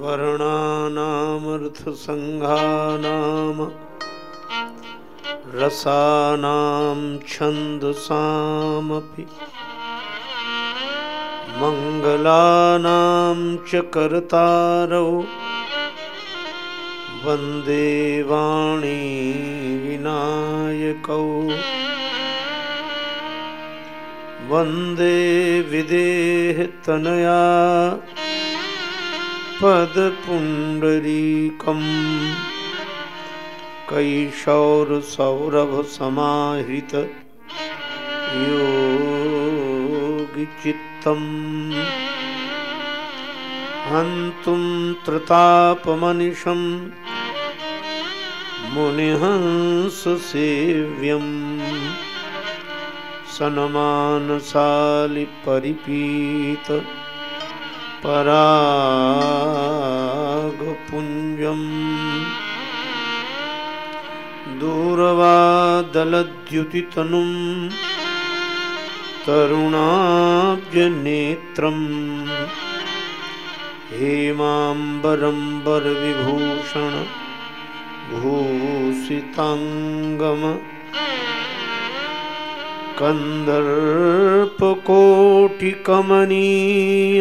वर्णानामर्थसङ्घानाम् रसानां छन्दसामपि मङ्गलानां च कर्तारौ वंदे वाणी विनायकौ। वंदे विदेहतनया पदपुण्डरीकम्। कैशौरसौरभसमाहृत योगिचित्तम्। हन्तुं त्रतापमनिशं मुनिहंससेव्यम् सनमानसालिपरिपीत परागपुञ्जम्। दूरवादलद्युतितनुं तरुणाब्जनेत्रम्। हेमाम्बरम्बरविभूषण। भूषिताङ्गम कन्दर्पकोटिकमनीय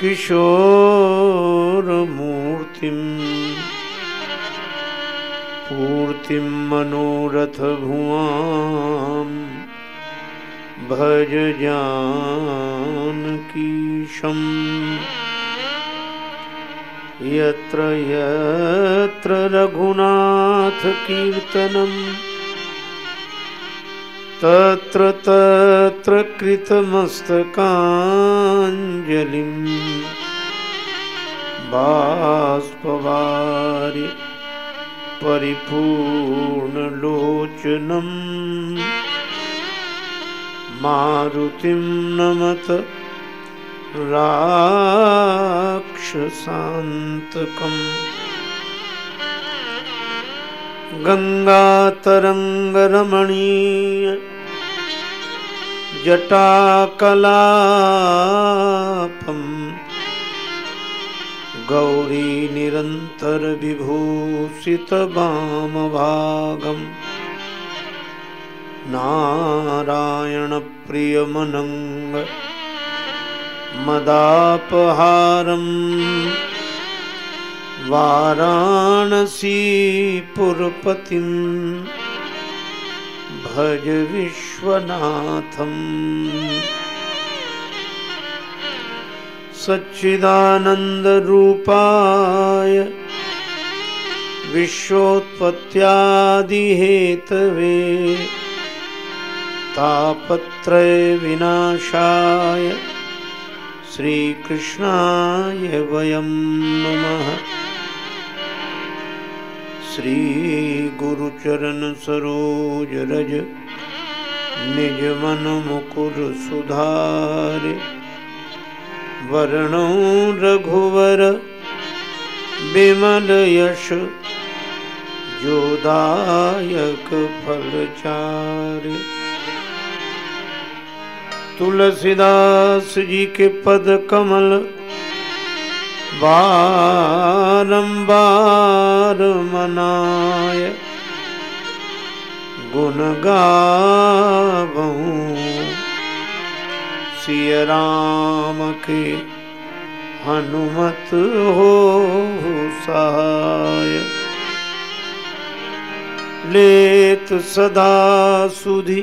किशोरमूर्तिम् पूर्तिं मनोरथभुवां भज जानकीशम् यत्र यत्र रघुनाथकीर्तनं तत्र तत्र कृतमस्तकाञ्जलिं बाष्पवारि परिपूर्णलोचनम्। मारुतिं नमत राक्षसान्तकम्। गङ्गातरङ्गरमणीय जटाकलापम्। गौरीनिरन्तरविभूषितवामभागम् नारायणप्रियमनङ्ग मदापहारम्। वाराणसीपुरपतिं भज विश्वनाथम्। सच्चिदानन्दरूपाय विश्वोत्पत्त्यादिहेतवे तापत्रयविनाशाय श्रीकृष्णाय वयं नमः। श्रीगुरुचरणसरोजरज निजमनमुकुरसुधारे। वर्णो रघुवर विमलयश जोदायक फलचारे। तुलसीदास जी के पद कमल बारंबार मनाय। गुण गावूं सिय राम के हनुमत हो सहाय। लेत सदा सुधि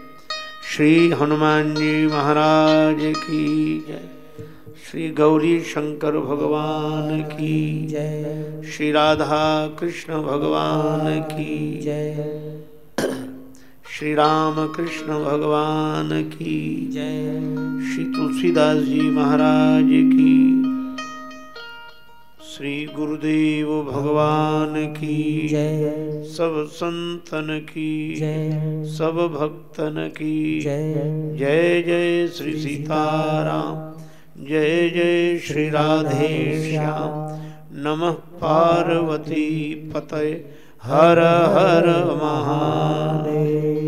श्री हनुमान जी महाराज की जय। श्री गौरी शंकर भगवान की जय। श्री राधा कृष्ण भगवान की जय। श्री राम कृष्ण भगवान की जय। श्री तुलसीदास जी महाराज की श्री गुरुदेव भगवान की जय। सब संतन की जय। सब भक्तन की। जय। जय जय श्री सीताराम। जय जय श्री राधे श्याम। नमः पार्वती पतये। हर हर महादेव।